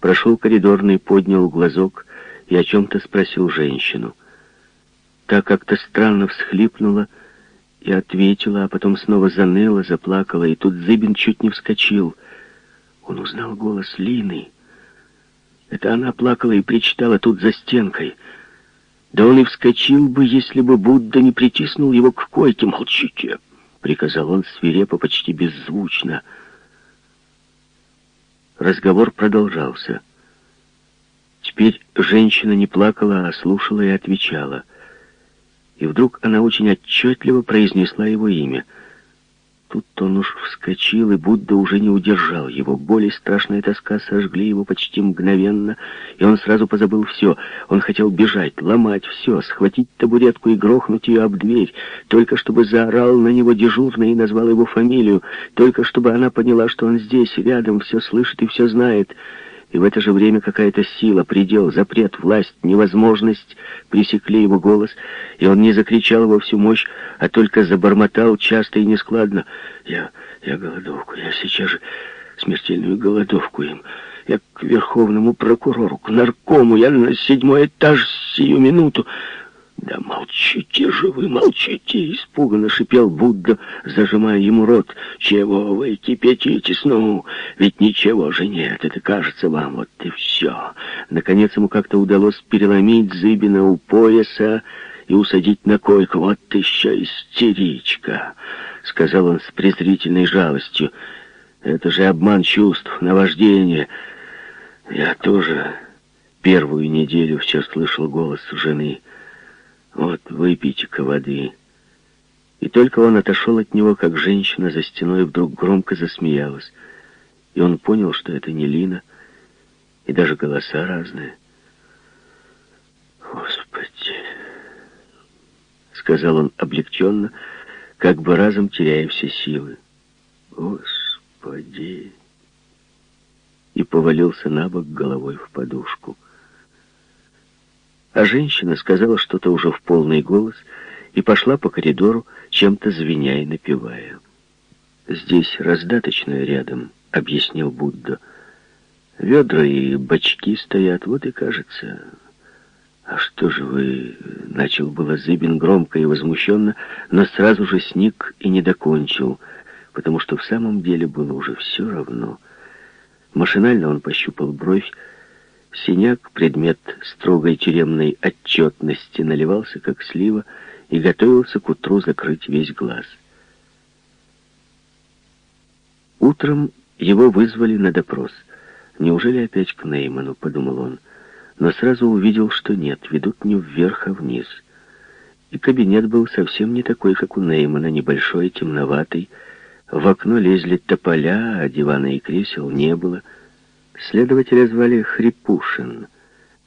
Прошел коридорный, поднял глазок и о чем-то спросил женщину. Та как-то странно всхлипнула и ответила, а потом снова заныла, заплакала, и тут Зыбин чуть не вскочил. Он узнал голос Лины. Это она плакала и причитала тут за стенкой. Да он и вскочил бы, если бы Будда не притиснул его к койке. «Молчите!» — приказал он свирепо, почти беззвучно. Разговор продолжался. Теперь женщина не плакала, а слушала и отвечала. И вдруг она очень отчетливо произнесла его имя — Тут он уж вскочил, и Будда уже не удержал его. Боль и страшная тоска сожгли его почти мгновенно, и он сразу позабыл все. Он хотел бежать, ломать все, схватить табуретку и грохнуть ее об дверь, только чтобы заорал на него дежурный и назвал его фамилию, только чтобы она поняла, что он здесь, рядом, все слышит и все знает. И в это же время какая-то сила, предел, запрет, власть, невозможность пресекли его голос, и он не закричал во всю мощь, а только забормотал часто и нескладно. «Я... я голодовку, я сейчас же смертельную голодовку им. Я к верховному прокурору, к наркому, я на седьмой этаж сию минуту. «Да молчите же вы, молчите!» — испуганно шипел Будда, зажимая ему рот. «Чего вы кипятитесь, ну? Ведь ничего же нет, это кажется вам, вот и все!» Наконец ему как-то удалось переломить Зыбина у пояса и усадить на койку. «Вот еще истеричка!» — сказал он с презрительной жалостью. «Это же обман чувств, наваждение. Я тоже первую неделю все слышал голос жены». «Вот, выпейте-ка воды». И только он отошел от него, как женщина за стеной вдруг громко засмеялась. И он понял, что это не Лина, и даже голоса разные. «Господи!» — сказал он облегченно, как бы разом теряя все силы. «Господи!» И повалился на бок головой в подушку. А женщина сказала что-то уже в полный голос и пошла по коридору, чем-то звеня и напевая. «Здесь раздаточная рядом», — объяснил Будда. «Ведра и бачки стоят, вот и кажется...» «А что же вы...» — начал было Зыбин громко и возмущенно, но сразу же сник и не докончил, потому что в самом деле было уже все равно. Машинально он пощупал бровь, Синяк, предмет строгой тюремной отчетности, наливался, как слива, и готовился к утру закрыть весь глаз. Утром его вызвали на допрос. «Неужели опять к Нейману?» — подумал он. Но сразу увидел, что нет, ведут не вверх, а вниз. И кабинет был совсем не такой, как у Неймана, небольшой, темноватый. В окно лезли тополя, а дивана и кресел не было — Следователя звали Хрипушин.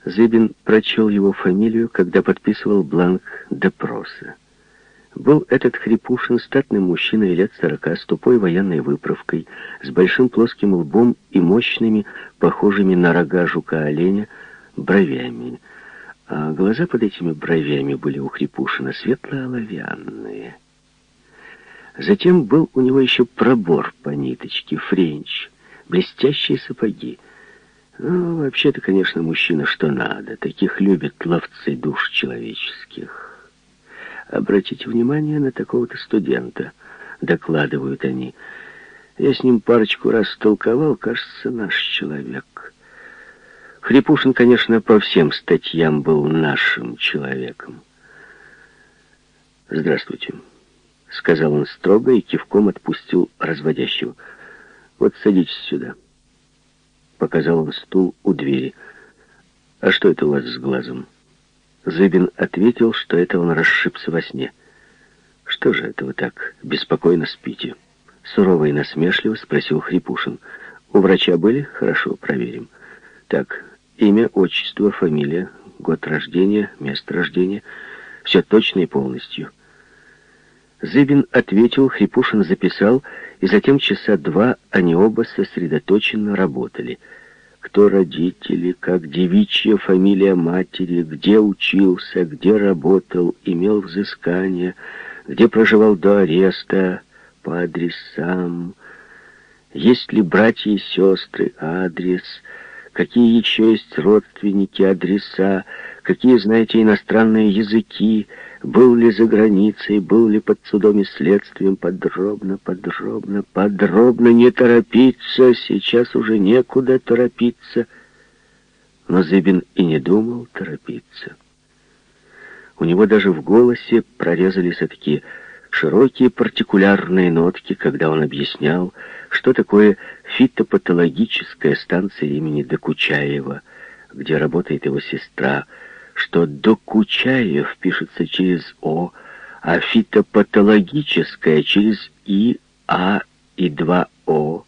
Зыбин прочел его фамилию, когда подписывал бланк допроса. Был этот Хрипушин статным мужчиной лет сорока, с тупой военной выправкой, с большим плоским лбом и мощными, похожими на рога жука-оленя, бровями. А глаза под этими бровями были у Хрипушина светло-оловянные. Затем был у него еще пробор по ниточке, френч — блестящие сапоги. Ну, вообще-то, конечно, мужчина что надо. Таких любят ловцы душ человеческих. Обратите внимание на такого-то студента, докладывают они. Я с ним парочку раз толковал, кажется, наш человек. Хрипушин, конечно, по всем статьям был нашим человеком. «Здравствуйте», — сказал он строго и кивком отпустил разводящего. «Вот садитесь сюда». Показал он стул у двери. «А что это у вас с глазом?» Зыбин ответил, что это он расшибся во сне. «Что же это вы так беспокойно спите?» Сурово и насмешливо спросил Хрипушин. «У врача были? Хорошо, проверим. Так, имя, отчество, фамилия, год рождения, место рождения. Все точно и полностью». Зыбин ответил, Хрипушин записал, и затем часа два они оба сосредоточенно работали. Кто родители, как девичья фамилия матери, где учился, где работал, имел взыскание, где проживал до ареста, по адресам, есть ли братья и сестры, адрес, какие еще есть родственники, адреса, какие знаете иностранные языки, был ли за границей, был ли под судом и следствием, подробно, подробно, подробно, не торопиться, сейчас уже некуда торопиться. Но Зыбин и не думал торопиться. У него даже в голосе прорезались такие широкие партикулярные нотки, когда он объяснял, что такое фитопатологическая станция имени Докучаева, где работает его сестра, что Докучаев пишется через О, а фитопатологическая через И, А и два О.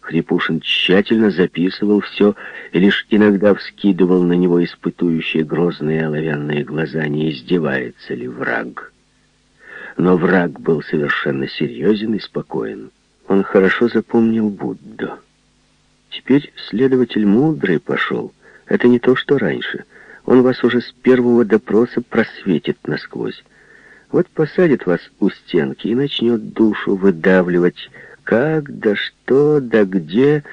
Хрипушин тщательно записывал все и лишь иногда вскидывал на него испытующие грозные оловянные глаза, не издевается ли враг. Но враг был совершенно серьезен и спокоен. Он хорошо запомнил Будду. Теперь следователь мудрый пошел. Это не то, что раньше. Он вас уже с первого допроса просветит насквозь. Вот посадит вас у стенки и начнет душу выдавливать, как, да что, да где.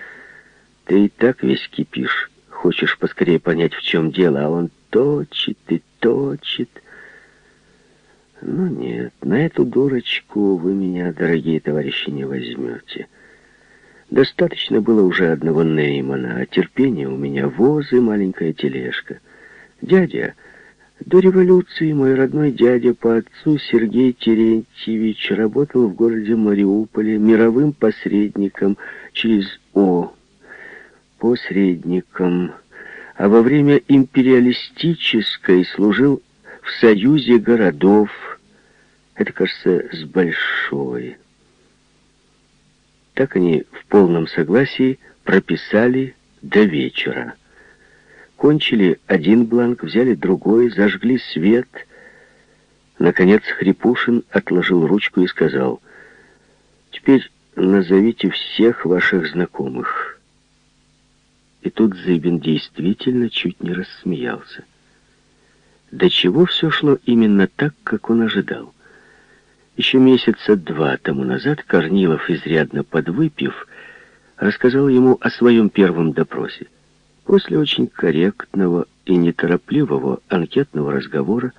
Ты и так весь кипишь. Хочешь поскорее понять, в чем дело, а он точит и точит. Ну нет, на эту дурочку вы меня, дорогие товарищи, не возьмете. Достаточно было уже одного Неймана, а терпения у меня возы, маленькая тележка. Дядя, до революции мой родной дядя по отцу Сергей Терентьевич работал в городе Мариуполе мировым посредником через О. Посредником. А во время империалистической служил в союзе городов. Это, кажется, с большой. Так они в полном согласии прописали до вечера. Кончили один бланк, взяли другой, зажгли свет. Наконец Хрипушин отложил ручку и сказал, «Теперь назовите всех ваших знакомых». И тут Зыбин действительно чуть не рассмеялся. До чего все шло именно так, как он ожидал. Еще месяца два тому назад Корнилов, изрядно подвыпив, рассказал ему о своем первом допросе. После очень корректного и неторопливого анкетного разговора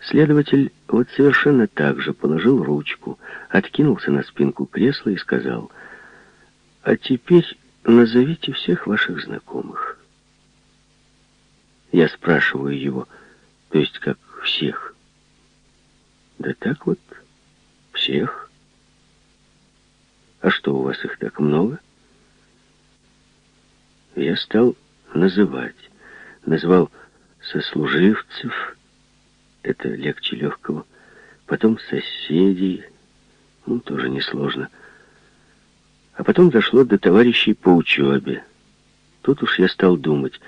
следователь вот совершенно так же положил ручку, откинулся на спинку кресла и сказал, «А теперь назовите всех ваших знакомых». Я спрашиваю его, то есть как всех? Да так вот, всех. А что, у вас их так много? Я стал называть. Назвал сослуживцев, это легче легкого, потом соседей, ну, тоже несложно. А потом дошло до товарищей по учебе. Тут уж я стал думать,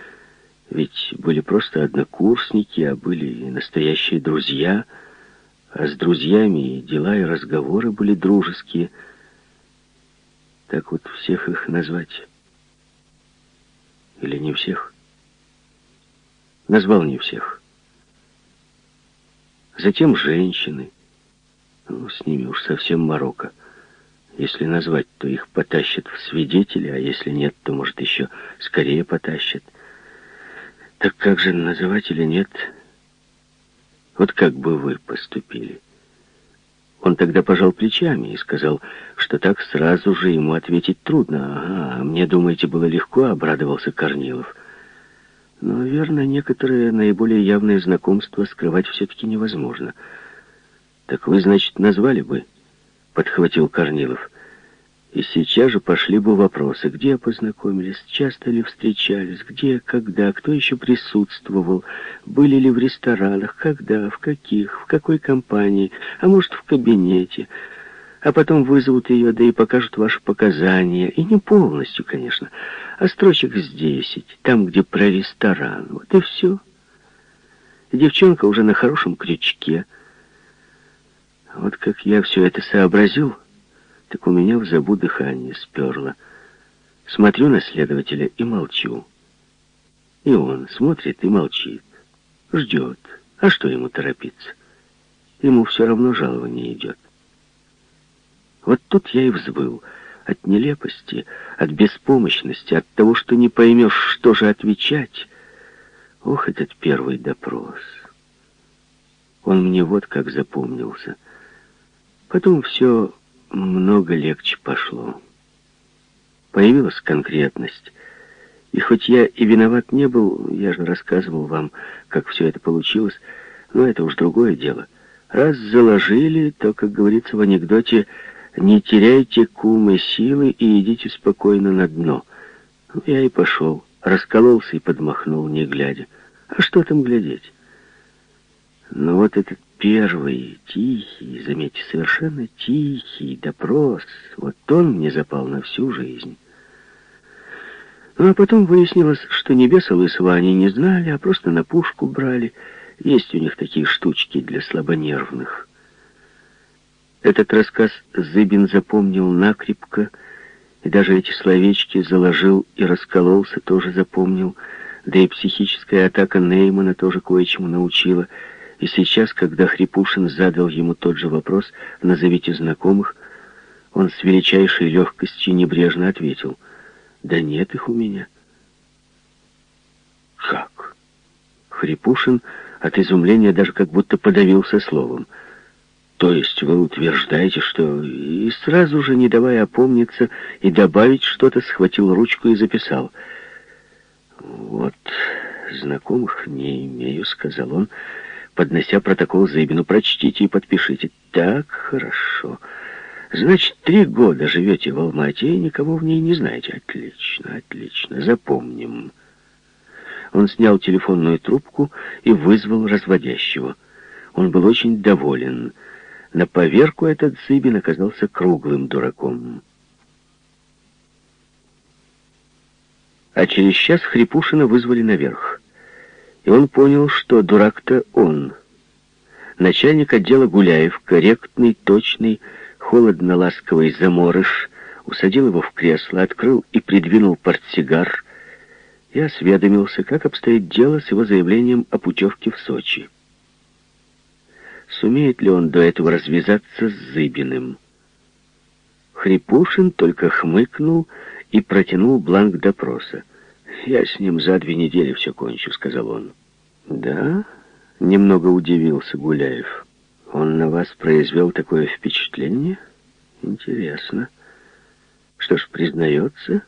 ведь были просто однокурсники, а были и настоящие друзья, а с друзьями и дела, и разговоры были дружеские. Так вот всех их назвать... Или не всех? Назвал не всех. Затем женщины. Ну, с ними уж совсем морока. Если назвать, то их потащат в свидетели, а если нет, то, может, еще скорее потащат. Так как же называть или нет? Вот как бы вы поступили? Он тогда пожал плечами и сказал, что так сразу же ему ответить трудно. «Ага, мне, думаете, было легко?» — обрадовался Корнилов. Но, верно, некоторые наиболее явные знакомства скрывать все-таки невозможно. «Так вы, значит, назвали бы?» — подхватил Корнилов. И сейчас же пошли бы вопросы, где познакомились, часто ли встречались, где, когда, кто еще присутствовал, были ли в ресторанах, когда, в каких, в какой компании, а может, в кабинете. А потом вызовут ее, да и покажут ваши показания. И не полностью, конечно, а строчек с десять, там, где про ресторан. Вот и все. Девчонка уже на хорошем крючке. Вот как я все это сообразил так у меня в забу дыхание сперло. Смотрю на следователя и молчу. И он смотрит и молчит. Ждет. А что ему торопиться? Ему все равно жалование идет. Вот тут я и взвыл. от нелепости, от беспомощности, от того, что не поймешь, что же отвечать. Ох, этот первый допрос. Он мне вот как запомнился. Потом все много легче пошло. Появилась конкретность. И хоть я и виноват не был, я же рассказывал вам, как все это получилось, но это уж другое дело. Раз заложили, то, как говорится в анекдоте, не теряйте кумы силы и идите спокойно на дно. Ну, я и пошел, раскололся и подмахнул, не глядя. А что там глядеть? Но вот этот первый, тихий, заметьте, совершенно тихий допрос, вот он мне запал на всю жизнь. Ну, а потом выяснилось, что небеса лысого они не знали, а просто на пушку брали. Есть у них такие штучки для слабонервных. Этот рассказ Зыбин запомнил накрепко, и даже эти словечки заложил и раскололся, тоже запомнил, да и психическая атака Неймана тоже кое-чему научила. И сейчас, когда Хрипушин задал ему тот же вопрос «назовите знакомых», он с величайшей легкостью небрежно ответил «Да нет их у меня». «Как?» Хрипушин от изумления даже как будто подавился словом. «То есть вы утверждаете, что...» И сразу же, не давая опомниться и добавить что-то, схватил ручку и записал — «Вот, знакомых не имею», — сказал он, поднося протокол Зыбину. «Прочтите и подпишите». «Так, хорошо. Значит, три года живете в Алмате и никого в ней не знаете. Отлично, отлично. Запомним». Он снял телефонную трубку и вызвал разводящего. Он был очень доволен. На поверку этот Зыбин оказался круглым дураком. А через час Хрипушина вызвали наверх. И он понял, что дурак-то он. Начальник отдела Гуляев, корректный, точный, холодно-ласковый заморыш, усадил его в кресло, открыл и придвинул портсигар и осведомился, как обстоит дело с его заявлением о путевке в Сочи. Сумеет ли он до этого развязаться с Зыбиным? Хрипушин только хмыкнул и протянул бланк допроса. «Я с ним за две недели все кончу», — сказал он. «Да?» — немного удивился Гуляев. «Он на вас произвел такое впечатление? Интересно. Что ж, признается?»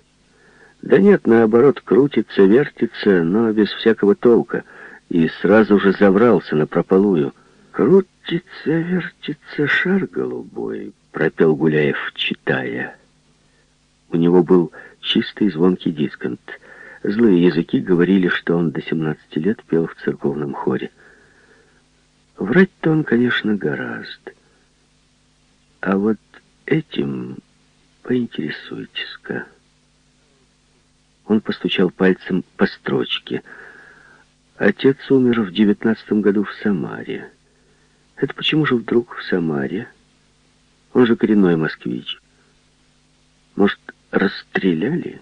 «Да нет, наоборот, крутится, вертится, но без всякого толка, и сразу же заврался на прополую. Крутится, вертится шар голубой», — пропел Гуляев, читая. У него был чистый звонкий дисконт. Злые языки говорили, что он до 17 лет пел в церковном хоре. Врать-то он, конечно, гораздо. А вот этим поинтересуйтесь-ка. Он постучал пальцем по строчке. Отец умер в девятнадцатом году в Самаре. Это почему же вдруг в Самаре? Он же коренной москвич. Может, расстреляли?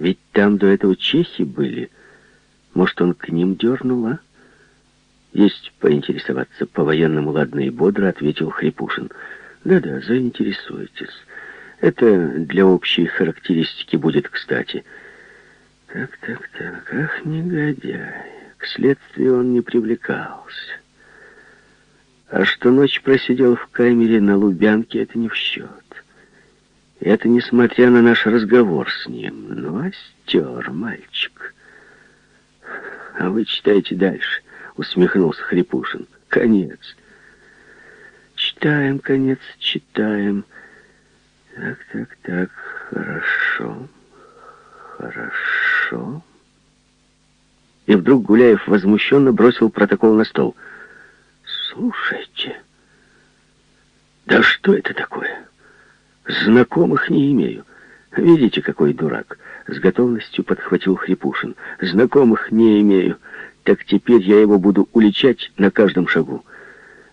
Ведь там до этого чехи были. Может, он к ним дернул, а? Есть поинтересоваться по-военному ладно и бодро, ответил Хрипушин. Да-да, заинтересуйтесь. Это для общей характеристики будет кстати. Так, так, так, ах, негодяй. К следствию он не привлекался. А что ночь просидел в камере на Лубянке, это не в счет. Это несмотря на наш разговор с ним. Ну, остер мальчик. А вы читайте дальше, усмехнулся Хрипушин. Конец. Читаем, конец, читаем. Так, так, так, хорошо, хорошо. И вдруг Гуляев возмущенно бросил протокол на стол. Слушайте, да что это такое? Знакомых не имею. Видите, какой дурак. С готовностью подхватил Хрипушин. Знакомых не имею. Так теперь я его буду уличать на каждом шагу.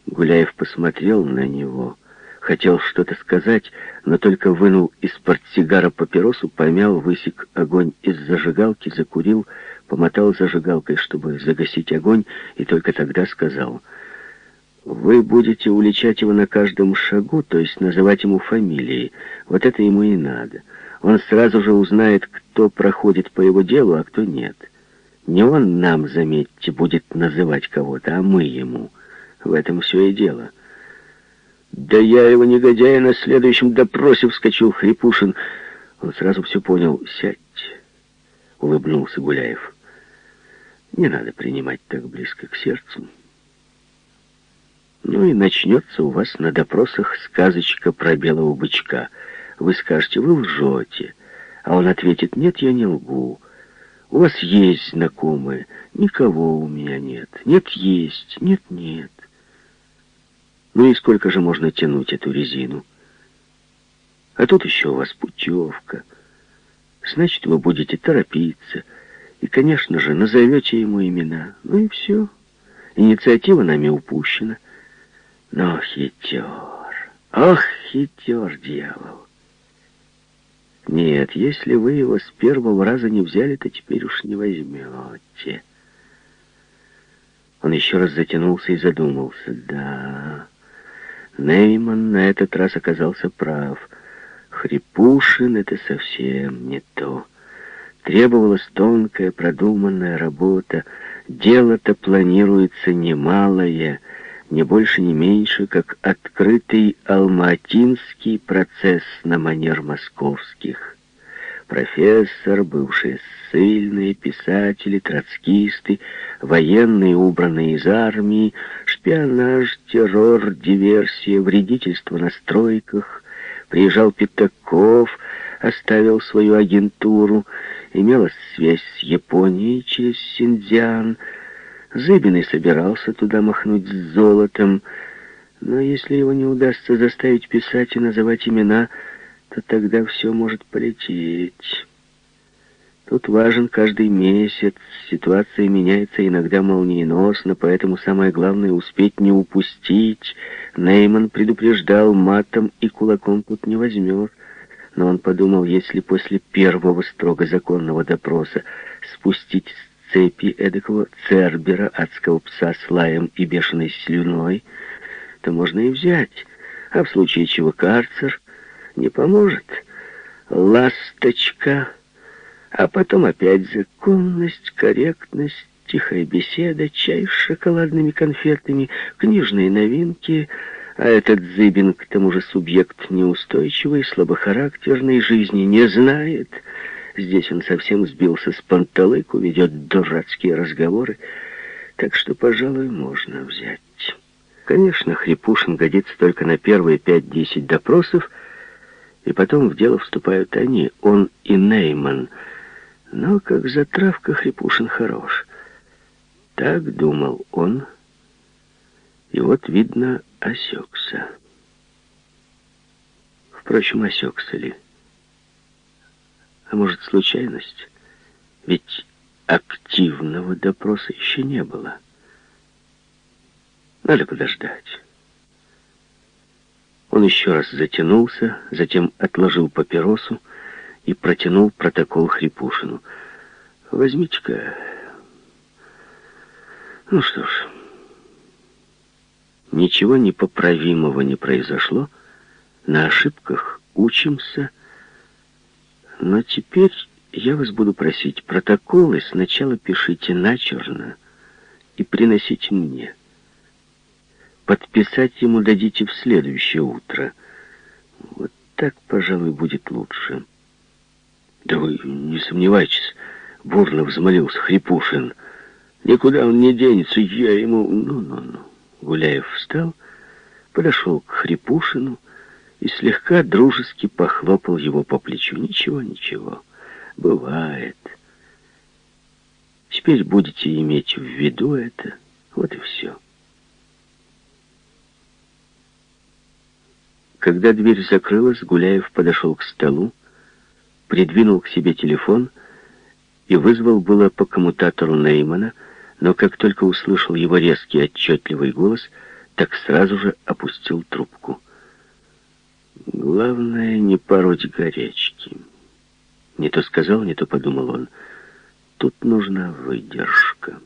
Гуляев посмотрел на него. Хотел что-то сказать, но только вынул из портсигара папиросу, помял, высек огонь из зажигалки, закурил, помотал зажигалкой, чтобы загасить огонь, и только тогда сказал, Вы будете уличать его на каждом шагу, то есть называть ему фамилии. Вот это ему и надо. Он сразу же узнает, кто проходит по его делу, а кто нет. Не он нам, заметьте, будет называть кого-то, а мы ему. В этом все и дело. «Да я его негодяя на следующем допросе!» — вскочил Хрипушин. Он сразу все понял. «Сядьте!» — улыбнулся Гуляев. «Не надо принимать так близко к сердцу. Ну и начнется у вас на допросах сказочка про белого бычка. Вы скажете, вы лжете, а он ответит, нет, я не лгу. У вас есть знакомые, никого у меня нет. Нет, есть, нет, нет. Ну и сколько же можно тянуть эту резину? А тут еще у вас путевка. Значит, вы будете торопиться. И, конечно же, назовете ему имена. Ну и все. Инициатива нами упущена. Но хитер, ох, хитер, дьявол. Нет, если вы его с первого раза не взяли, то теперь уж не возьмете. Он еще раз затянулся и задумался. Да, Нейман на этот раз оказался прав. Хрипушин — это совсем не то. Требовалась тонкая, продуманная работа. Дело-то планируется немалое — не больше, не меньше, как открытый алматинский процесс на манер московских. Профессор, бывшие ссыльные, писатели, троцкисты, военные, убранные из армии, шпионаж, террор, диверсия, вредительство на стройках. Приезжал Пятаков, оставил свою агентуру, имелась связь с Японией через Синдзян, Зыбиный собирался туда махнуть с золотом, но если его не удастся заставить писать и называть имена, то тогда все может полететь. Тут важен каждый месяц, ситуация меняется иногда молниеносно, поэтому самое главное — успеть не упустить. Нейман предупреждал, матом и кулаком тут не возьмешь. Но он подумал, если после первого строго законного допроса спустить цепи эдакого цербера, адского пса с лаем и бешеной слюной, то можно и взять, а в случае чего карцер не поможет. Ласточка, а потом опять законность, корректность, тихая беседа, чай с шоколадными конфетами, книжные новинки, а этот Зыбин, к тому же субъект неустойчивый, слабохарактерный, жизни не знает — Здесь он совсем сбился с панталыку, ведет дурацкие разговоры, так что, пожалуй, можно взять. Конечно, Хрипушин годится только на первые пять-десять допросов, и потом в дело вступают они, он и Нейман. Но как затравка Хрипушин хорош. Так думал он, и вот, видно, осекся. Впрочем, осекся ли? А может, случайность? Ведь активного допроса еще не было. Надо подождать. Он еще раз затянулся, затем отложил папиросу и протянул протокол Хрипушину. «Возьмите-ка...» Ну что ж, ничего непоправимого не произошло. На ошибках учимся но теперь я вас буду просить, протоколы сначала пишите начерно и приносите мне. Подписать ему дадите в следующее утро. Вот так, пожалуй, будет лучше. Да вы не сомневайтесь, бурно взмолился Хрипушин. Никуда он не денется, я ему... Ну-ну-ну. Гуляев встал, подошел к Хрипушину, и слегка дружески похлопал его по плечу. «Ничего, ничего, бывает. Теперь будете иметь в виду это, вот и все». Когда дверь закрылась, Гуляев подошел к столу, придвинул к себе телефон и вызвал было по коммутатору Неймана, но как только услышал его резкий отчетливый голос, так сразу же опустил трубку. Главное, не пороть горячки. Не то сказал, не то подумал он. Тут нужна выдержка.